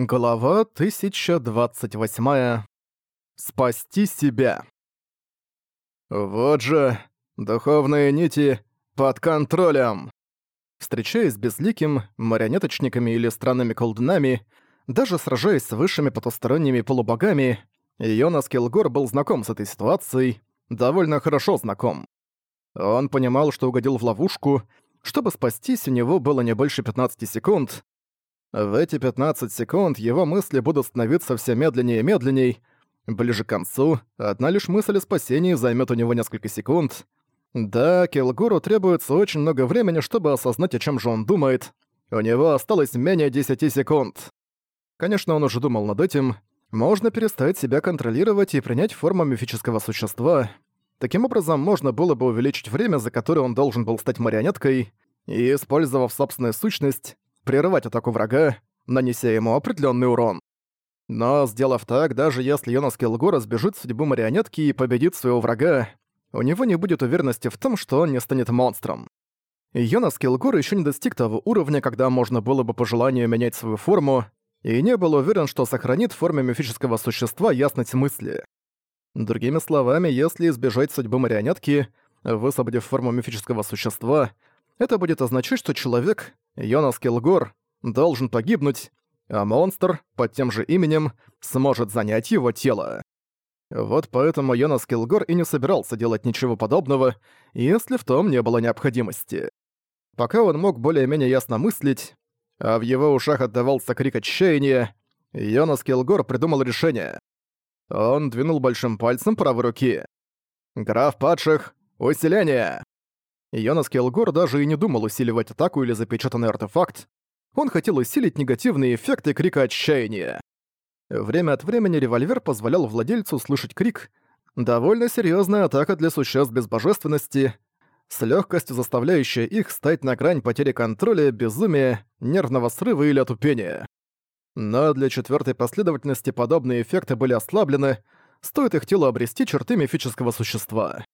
Глава 1028. Спасти себя. Вот же, духовные нити под контролем. Встречаясь с безликим, марионеточниками или странными колдунами, даже сражаясь с высшими потусторонними полубогами, Йонас Килгор был знаком с этой ситуацией, довольно хорошо знаком. Он понимал, что угодил в ловушку, чтобы спастись, у него было не больше 15 секунд, в эти 15 секунд его мысли будут становиться все медленнее и медленней. Ближе к концу, одна лишь мысль о спасении займет у него несколько секунд. Да, Келгуру требуется очень много времени, чтобы осознать, о чем же он думает. У него осталось менее 10 секунд. Конечно, он уже думал над этим. Можно перестать себя контролировать и принять форму мифического существа. Таким образом, можно было бы увеличить время, за которое он должен был стать марионеткой, и, использовав собственную сущность, прерывать атаку врага, нанеся ему определенный урон. Но, сделав так, даже если Йонас Килгора сбежит судьбу марионетки и победит своего врага, у него не будет уверенности в том, что он не станет монстром. Йонас Килгор еще не достиг того уровня, когда можно было бы по желанию менять свою форму, и не был уверен, что сохранит в форме мифического существа ясность мысли. Другими словами, если избежать судьбы марионетки, высвободив форму мифического существа, это будет означать, что человек, Йонас Килгор, должен погибнуть, а монстр под тем же именем сможет занять его тело. Вот поэтому Йонас Килгор и не собирался делать ничего подобного, если в том не было необходимости. Пока он мог более-менее ясно мыслить, а в его ушах отдавался крик отчаяния, Йонас Килгор придумал решение. Он двинул большим пальцем правой руки. «Граф падших, усиление!» Йонас Келгор даже и не думал усиливать атаку или запечатанный артефакт. Он хотел усилить негативные эффекты крика отчаяния. Время от времени револьвер позволял владельцу слышать крик. Довольно серьезная атака для существ без божественности, с легкостью заставляющая их стать на грань потери контроля, безумия, нервного срыва или отупения. Но для четвертой последовательности подобные эффекты были ослаблены, стоит их телу обрести черты мифического существа.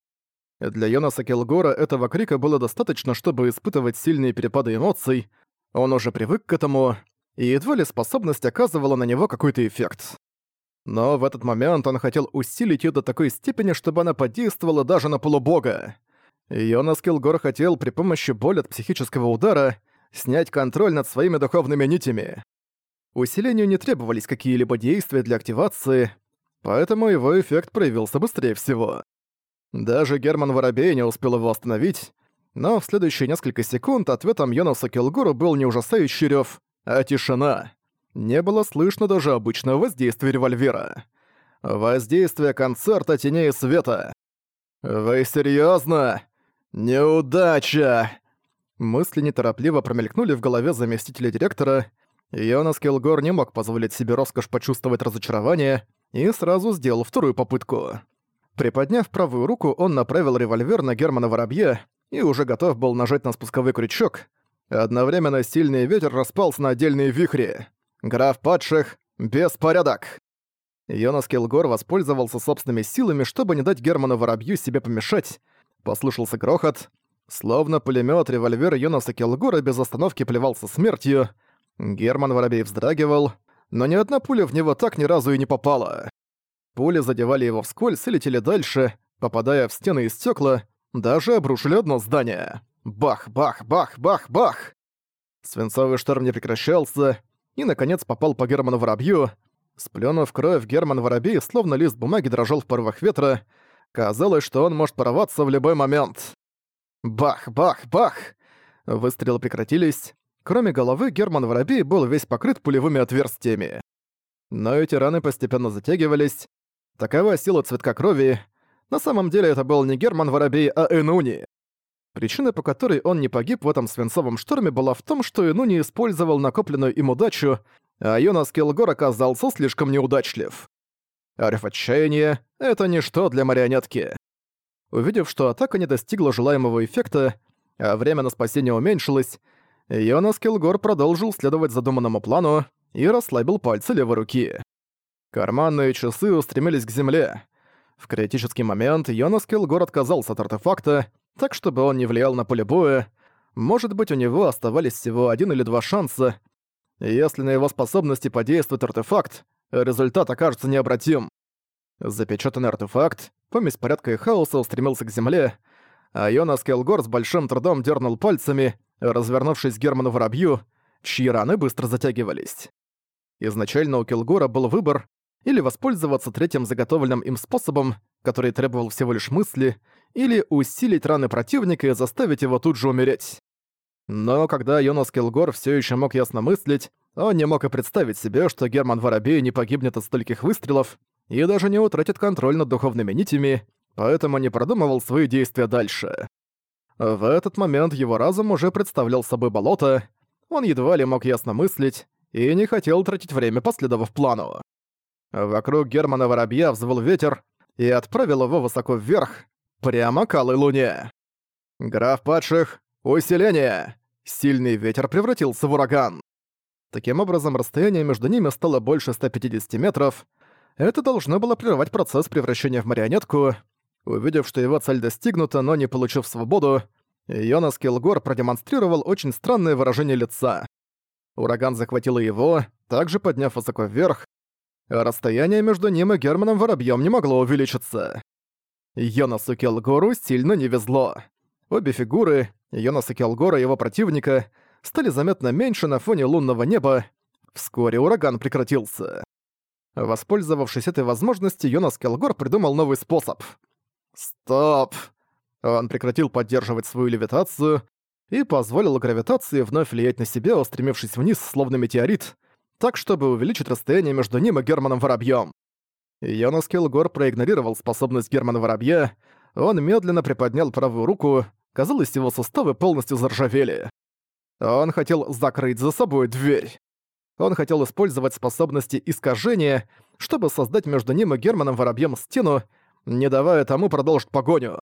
Для Йонаса Келгора этого крика было достаточно, чтобы испытывать сильные перепады эмоций, он уже привык к этому, и едва ли способность оказывала на него какой-то эффект. Но в этот момент он хотел усилить её до такой степени, чтобы она подействовала даже на полубога. Йонас Килгор хотел при помощи боли от психического удара снять контроль над своими духовными нитями. Усилению не требовались какие-либо действия для активации, поэтому его эффект проявился быстрее всего. Даже Герман Воробей не успел его остановить, но в следующие несколько секунд ответом Йонаса Килгуру был не ужасающий рёв, а тишина. Не было слышно даже обычного воздействия револьвера. Воздействие концерта теней света. «Вы серьёзно? Неудача!» Мысли неторопливо промелькнули в голове заместителя директора. Йонас Килгор не мог позволить себе роскошь почувствовать разочарование и сразу сделал вторую попытку. Приподняв правую руку, он направил револьвер на Германа Воробье и уже готов был нажать на спусковой крючок. Одновременно сильный ветер распался на отдельные вихри. Граф падших — беспорядок. Йонас Килгор воспользовался собственными силами, чтобы не дать Герману Воробью себе помешать. Послышался грохот. Словно пулемет револьвер Йонаса Килгора без остановки плевался смертью. Герман Воробей вздрагивал, но ни одна пуля в него так ни разу и не попала. Пули задевали его вскользь и летели дальше, попадая в стены и стекла, даже обрушили одно здание. Бах, бах, бах, бах, бах! Свинцовый шторм не прекращался, и, наконец, попал по Герману Воробью. Сплюнув кровь, Герман Воробей, словно лист бумаги, дрожал в порывах ветра. Казалось, что он может порваться в любой момент. Бах, бах, бах! Выстрелы прекратились. Кроме головы, Герман Воробей был весь покрыт пулевыми отверстиями. Но эти раны постепенно затягивались, Такова сила цветка крови. На самом деле это был не Герман Воробей, а Энуни. Причина, по которой он не погиб в этом свинцовом шторме, была в том, что Энуни использовал накопленную им удачу, а Йонас Килгор оказался слишком неудачлив. Ариф отчаяния — это ничто для марионетки. Увидев, что атака не достигла желаемого эффекта, а время на спасение уменьшилось, Йонас Килгор продолжил следовать задуманному плану и расслабил пальцы левой руки. Карманные часы устремились к земле. В критический момент Йонас Килгор отказался от артефакта, так чтобы он не влиял на поле боя. Может быть, у него оставались всего один или два шанса. Если на его способности подействует артефакт, результат окажется необратим. Запечатанный артефакт, помесь порядка и хаоса устремился к земле, а Йонас Келгор с большим трудом дернул пальцами, развернувшись к Герману Воробью, чьи раны быстро затягивались. Изначально у Келгора был выбор или воспользоваться третьим заготовленным им способом, который требовал всего лишь мысли, или усилить раны противника и заставить его тут же умереть. Но когда Йонас Келгор все еще мог ясно мыслить, он не мог и представить себе, что Герман Воробей не погибнет от стольких выстрелов и даже не утратит контроль над духовными нитями, поэтому не продумывал свои действия дальше. В этот момент его разум уже представлял собой болото, он едва ли мог ясно мыслить и не хотел тратить время, последовав плану. Вокруг Германа Воробья взвыл ветер и отправил его высоко вверх, прямо к Алой Луне. «Граф Падших, усиление!» Сильный ветер превратился в ураган. Таким образом, расстояние между ними стало больше 150 метров. Это должно было прервать процесс превращения в марионетку. Увидев, что его цель достигнута, но не получив свободу, Йонас Килгор продемонстрировал очень странное выражение лица. Ураган захватил его, также подняв высоко вверх, Расстояние между ним и Германом Воробьём не могло увеличиться. Йонасу Келгору сильно не везло. Обе фигуры, Йонаса Келгора и его противника, стали заметно меньше на фоне лунного неба. Вскоре ураган прекратился. Воспользовавшись этой возможностью, Йонас Келгор придумал новый способ. «Стоп!» Он прекратил поддерживать свою левитацию и позволил гравитации вновь влиять на себя, устремившись вниз, словно метеорит, так чтобы увеличить расстояние между ним и Германом Воробьём. Йонас Килгор проигнорировал способность Германа Воробья, он медленно приподнял правую руку, казалось, его суставы полностью заржавели. Он хотел закрыть за собой дверь. Он хотел использовать способности искажения, чтобы создать между ним и Германом Воробьём стену, не давая тому продолжить погоню.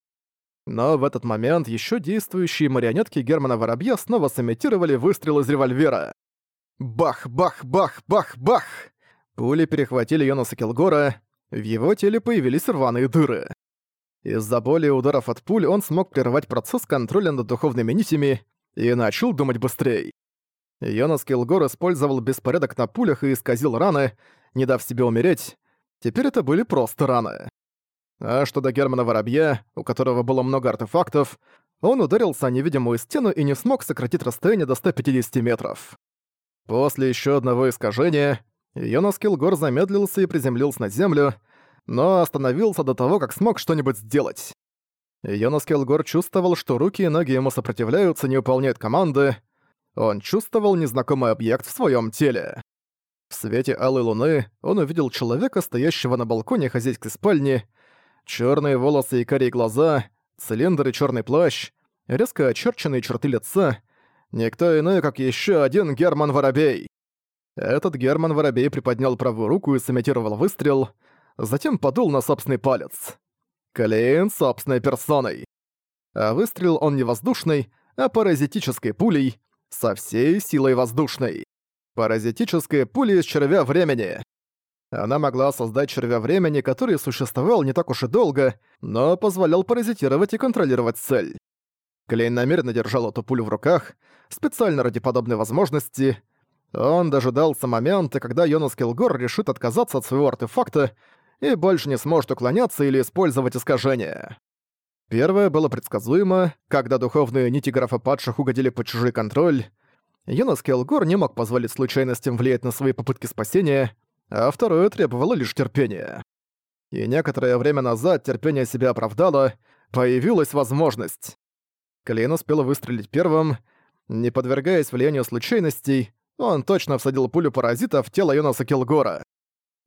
Но в этот момент еще действующие марионетки Германа Воробья снова сымитировали выстрел из револьвера. Бах, бах, бах, бах, бах! Пули перехватили Йонаса Килгора, в его теле появились рваные дыры. Из-за боли и ударов от пуль он смог прервать процесс контроля над духовными нитями и начал думать быстрее. Йонас Килгор использовал беспорядок на пулях и исказил раны, не дав себе умереть. Теперь это были просто раны. А что до Германа Воробья, у которого было много артефактов, он ударился о невидимую стену и не смог сократить расстояние до 150 метров. После еще одного искажения Йонас Килгор замедлился и приземлился на землю, но остановился до того, как смог что-нибудь сделать. Йонас Келгор чувствовал, что руки и ноги ему сопротивляются, не выполняют команды. Он чувствовал незнакомый объект в своем теле. В свете алой луны он увидел человека, стоящего на балконе хозяйской спальни. Черные волосы и карие глаза, цилиндр и черный плащ, резко очерченные черты лица — Никто иной, как еще один Герман Воробей. Этот Герман Воробей приподнял правую руку и сымитировал выстрел, затем подул на собственный палец. Клейн собственной персоной. А выстрел он не воздушный, а паразитической пулей, со всей силой воздушной. Паразитическая пуля из червя времени. Она могла создать червя времени, который существовал не так уж и долго, но позволял паразитировать и контролировать цель. Клейн намеренно держал эту пулю в руках, специально ради подобной возможности. Он дожидался момента, когда Йонас Килгор решит отказаться от своего артефакта и больше не сможет уклоняться или использовать искажения. Первое было предсказуемо, когда духовные нити графа падших угодили под чужой контроль. Йонас Келгор не мог позволить случайностям влиять на свои попытки спасения, а второе требовало лишь терпения. И некоторое время назад терпение себя оправдало, появилась возможность. Клейнос успел выстрелить первым. Не подвергаясь влиянию случайностей, он точно всадил пулю паразита в тело Йонаса Килгора.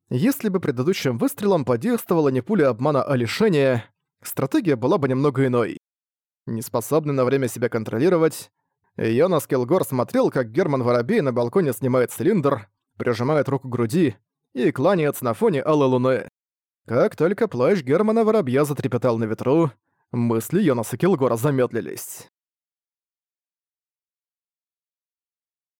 Если бы предыдущим выстрелом подействовала не пуля обмана, а лишение, стратегия была бы немного иной. Неспособный на время себя контролировать, Йонас Килгор смотрел, как Герман Воробей на балконе снимает цилиндр, прижимает руку к груди и кланяется на фоне алой луны. Как только плащ Германа Воробья затрепетал на ветру, Мысли Йонаса Килгора замедлились.